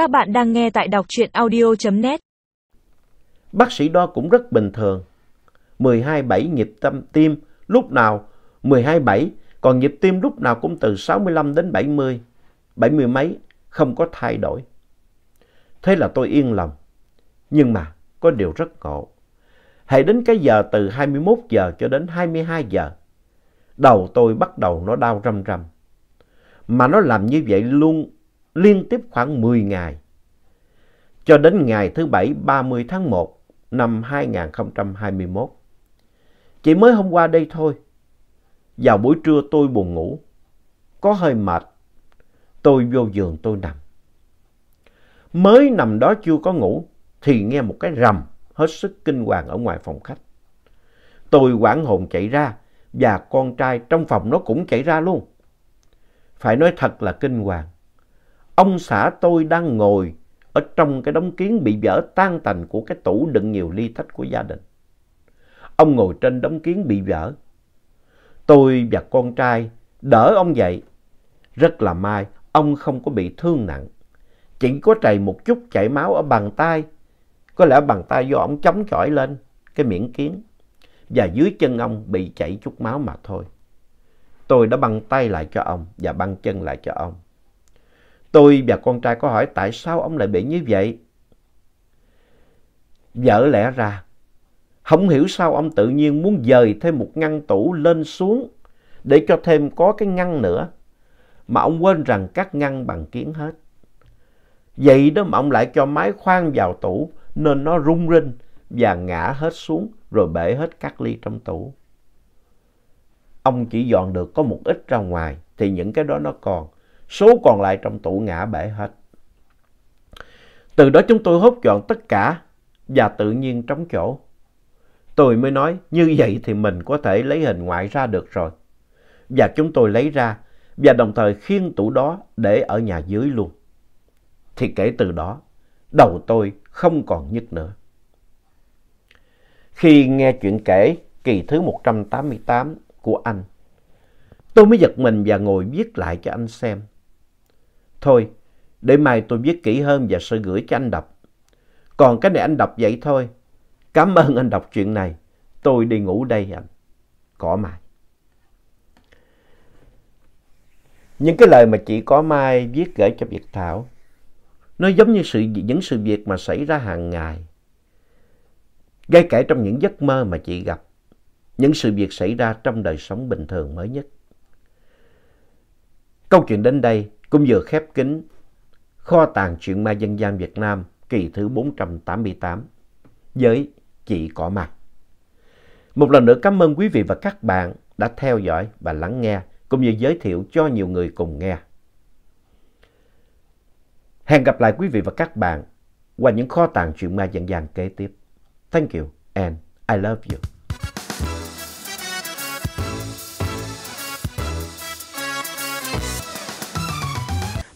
Các bạn đang nghe tại đọc truyện audio.net. Bác sĩ đo cũng rất bình thường. 12-7 nhịp tâm tim lúc nào 12-7, còn nhịp tim lúc nào cũng từ 65 đến 70, 70 mấy, không có thay đổi. Thế là tôi yên lòng. Nhưng mà có điều rất ngộ. Hãy đến cái giờ từ 21 giờ cho đến 22 giờ, đầu tôi bắt đầu nó đau râm râm. Mà nó làm như vậy luôn liên tiếp khoảng 10 ngày. Cho đến ngày thứ Bảy 30 tháng 1 năm 2021. Chỉ mới hôm qua đây thôi. Vào buổi trưa tôi buồn ngủ. Có hơi mệt. Tôi vô giường tôi nằm. Mới nằm đó chưa có ngủ thì nghe một cái rầm hết sức kinh hoàng ở ngoài phòng khách. Tôi quảng hồn chạy ra và con trai trong phòng nó cũng chạy ra luôn. Phải nói thật là kinh hoàng. Ông xã tôi đang ngồi ở trong cái đống kiến bị vỡ tan tành của cái tủ đựng nhiều ly thách của gia đình. Ông ngồi trên đống kiến bị vỡ. Tôi và con trai đỡ ông dậy. Rất là may, ông không có bị thương nặng. Chỉ có trầy một chút chảy máu ở bàn tay. Có lẽ bàn tay do ông chống chọi lên cái miệng kiến. Và dưới chân ông bị chảy chút máu mà thôi. Tôi đã băng tay lại cho ông và băng chân lại cho ông. Tôi và con trai có hỏi tại sao ông lại bị như vậy. Vợ lẽ ra, không hiểu sao ông tự nhiên muốn dời thêm một ngăn tủ lên xuống để cho thêm có cái ngăn nữa. Mà ông quên rằng các ngăn bằng kiến hết. Vậy đó mà ông lại cho máy khoan vào tủ nên nó rung rinh và ngã hết xuống rồi bể hết các ly trong tủ. Ông chỉ dọn được có một ít ra ngoài thì những cái đó nó còn. Số còn lại trong tủ ngã bể hết. Từ đó chúng tôi hốt dọn tất cả và tự nhiên trống chỗ. Tôi mới nói như vậy thì mình có thể lấy hình ngoại ra được rồi. Và chúng tôi lấy ra và đồng thời khiêng tủ đó để ở nhà dưới luôn. Thì kể từ đó, đầu tôi không còn nhức nữa. Khi nghe chuyện kể kỳ thứ 188 của anh, tôi mới giật mình và ngồi viết lại cho anh xem. Thôi, để mai tôi viết kỹ hơn và sẽ gửi cho anh đọc. Còn cái này anh đọc vậy thôi. Cảm ơn anh đọc chuyện này. Tôi đi ngủ đây anh. Cỏ Mai. Những cái lời mà chị Cỏ Mai viết gửi cho Việt Thảo, nó giống như sự, những sự việc mà xảy ra hàng ngày. Ngay cả trong những giấc mơ mà chị gặp, những sự việc xảy ra trong đời sống bình thường mới nhất. Câu chuyện đến đây cũng vừa khép kín kho tàng truyện ma dân gian Việt Nam kỳ thứ 488 với chị Cỏ Mặt. Một lần nữa cảm ơn quý vị và các bạn đã theo dõi và lắng nghe, cũng như giới thiệu cho nhiều người cùng nghe. Hẹn gặp lại quý vị và các bạn qua những kho tàng truyện ma dân gian kế tiếp. Thank you and I love you.